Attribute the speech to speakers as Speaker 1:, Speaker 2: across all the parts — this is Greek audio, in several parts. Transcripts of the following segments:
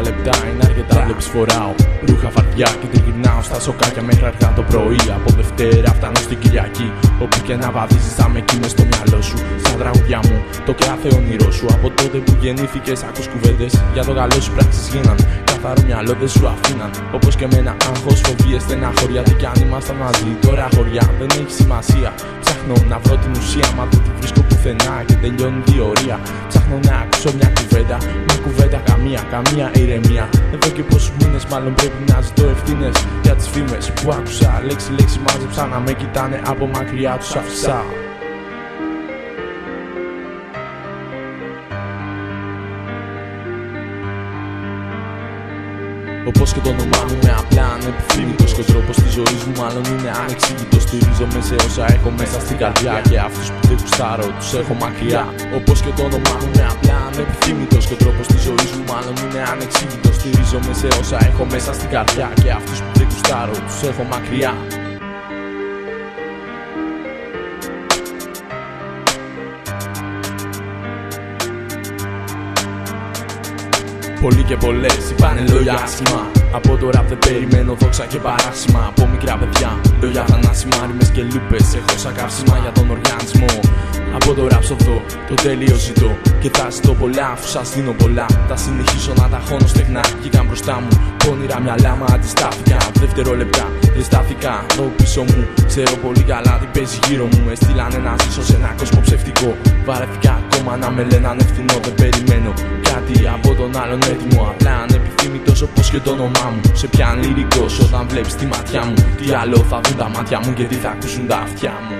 Speaker 1: λεπτά είναι αρκετά. Βλέπεις φοράω ρούχα φαρδιά και τριγυρνάω στα σοκάκια μέχρι αργά το πρωί. Από Δευτέρα φτάνω στην Κυριακή. Όπου και να βαδίζεις, θα με εκεί στο μυαλό σου. Στα τραγουδιά μου, το κάθε όνειρό σου. Από τότε που γεννήθηκες, ακούς κουβέντες για το καλό σου πράξεις γίναν. Καθαρό μυαλό δεν σου αφήναν. Όπως και με ένα άγχος, φοβίες, στεναχωριά. Τι κι αν ήμασταν μαζί, τώρα χωριά δεν έχει σημασία. Ψάχνω να βρω την ουσία, μα δεν τη βρίσκω πουθενά και τελειώνει διορία. Ψάχνω να ακούσω μια κουβέντα, μια κουβέντα καμία, καμία ηρεμία. Εδώ και πόσους μήνες μάλλον πρέπει να ζητώ ευθύνες για τις φήμες που άκουσα. Λέξη, λέξη μάζεψα να με κοιτάνε από μακριά τους αφησά. Όπως και το όνομά μου με απλά ανεπιθύμητος Και ο τρόπος της ζωής μου μάλλον είναι ανεξήγητος Στηρίζομαι σε όσα έχω μέσα στην καρδιά. Και αυτούς που δεν κουστάρω τους έχω μακριά. Όπως και το όνομά μου με απλά ανεπιθύμητος. Και ο τρόπος της ζωής μου μάλλον είναι ανεξήγητος Στηρίζομαι σε όσα έχω μέσα στην καρδιά. Και αυτούς που δεν κουστάρω τους έχω μακριά. Πολλοί και πολλές είπανε λόγια άσχημα. Από το ραπ δεν περιμένω δόξα και παράσημα. Από μικρά παιδιά, λόγια θανάσιμα, ρήμες και λούπες. Έχω σαν καύσιμα για τον οργανισμό. Από το ραπ δω, το τέλειο ζητώ. Και θα ζητώ πολλά, αφού σας δίνω πολλά. Θα συνεχίσω να τα χώνω στεγνά. Βγήκαν μπροστά μου, πόνιρα μυαλά μα αντιστάθηκα. Δευτερόλεπτα, δεν στάθηκα εδώ πίσω μου. Ξέρω πολύ καλά τι παίζει γύρω μου. Έστειλαν να ζήσω σε ένα κόσμο ψευτικό. Βαρεθήκα ακόμα να με λένε ανευθυνό, δεν περιμένω κάτι από τον άλλον έτοιμο. Απλά ανεπιθύμητο όπω και το όνομά μου. Σε πιάνει λυρικός όταν βλέπεις τη ματιά μου. Τι άλλο θα δουν τα μάτια μου και τι θα ακούσουν τα αυτιά μου.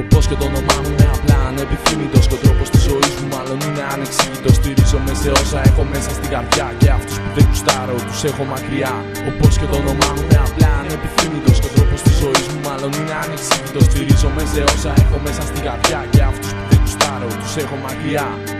Speaker 1: Όπω και το όνομά μου είναι απλά ανεπιθύμητος. Και ο τρόπος της ζωής μου μάλλον είναι ανεξήγητος. Στηρίζομαι σε όσα έχω μέσα στην καρδιά. Και αυτούς που δεν κουστάρω τους έχω μακριά. Όπω και το όνομά μου είναι απλά ανεπιθύμητος. Σε όσα έχω μέσα στην καρδιά. Και αυτούς που δεν κουστάρω τους έχω μακριά.